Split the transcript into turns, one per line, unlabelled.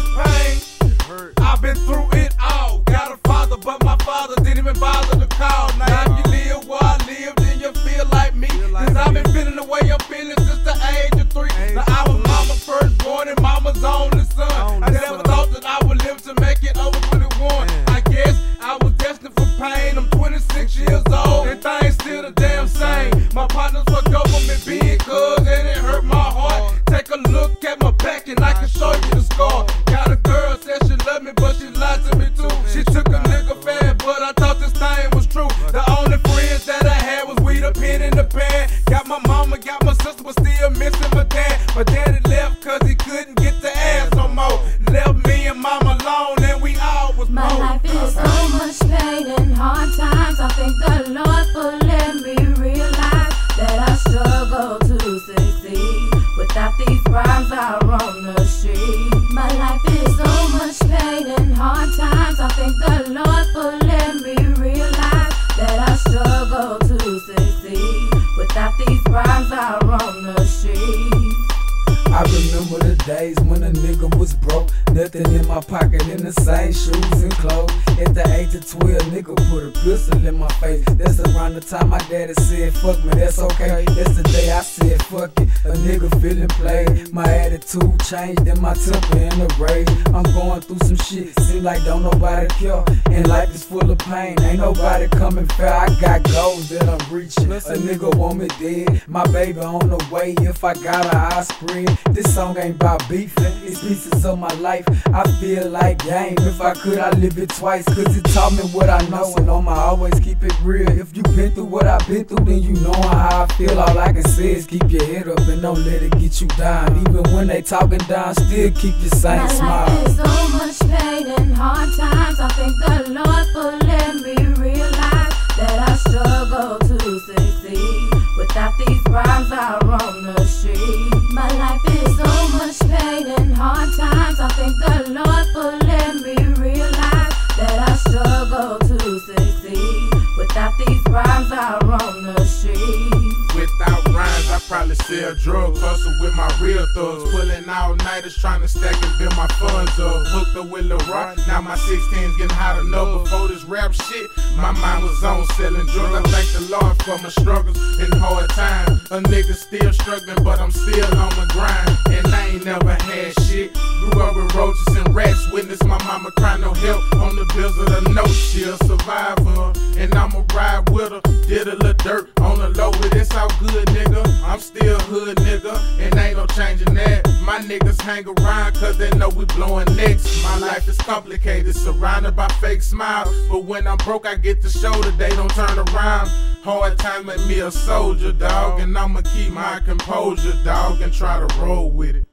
much pain. I've been through it all. Got a father, but my father didn't even bother to call. Now if you live where I live, then you feel like me. Cause I've been feeling the way I'm
feeling
since
the age of three. Now I was mama first born and mama's only. Mama got my sister, but still missing my dad. My daddy left cause he couldn't get the ass
no more. Left me and mama alone, and we all was
My life is so much pain and hard times. I thank the Lord for letting me realize that I struggle to succeed. Without these rhymes out on the street.
Days when a nigga was broke. Nothing in my pocket, in the same shoes and clothes. At the age of 12, nigga put a pistol in my face. That's around the time my daddy said, fuck me, that's okay. That's the day I said, fuck it. A nigga feeling played. My attitude changed and my temper in a rage. I'm going through some shit, seem like don't nobody care. And life is full of pain, ain't nobody coming fair. I got goals that I'm reaching. A nigga want me dead. My baby on the way, if I got her, I spread. This song ain't about beefing, it's pieces of my life. I feel like game. If I could, I'd live it twice. Cause it taught me what I know. And I'ma always keep it real. If you been through what I've been through, then you know how I feel. All I can say is keep your head up and don't let it get you down. Even when they talking down, still keep your same
My
smile.
life is so much pain and hard times. I thank the Lord hard times. I thank the Lord for letting me realize that I struggle to succeed. Without these rhymes out on the street.
Without rhymes, I probably sell drugs. Hustle with my real thugs. Pulling all nighters, trying to stack and build my funds up. Hooked up with Rock. Now my 16's getting hot enough. Before this rap shit, my mind was on selling drugs. I thank the Lord for my struggles and hard times. A nigga still struggling, but I'm still on the grind. And I ain't never had roaches and rats. Witness my mama cry no help on the bills of the. She a survivor, and I'ma ride with her. Did a little dirt on the low, but it's all good, nigga. I'm still hood, nigga, and ain't no changing that. My niggas hang around cause they know we blowing next. My life is complicated, surrounded by fake smiles. But when I'm broke, I get the shoulder, they don't turn around. Hard times make me a soldier, dog, and I'ma keep my composure, dog, and try to roll with it.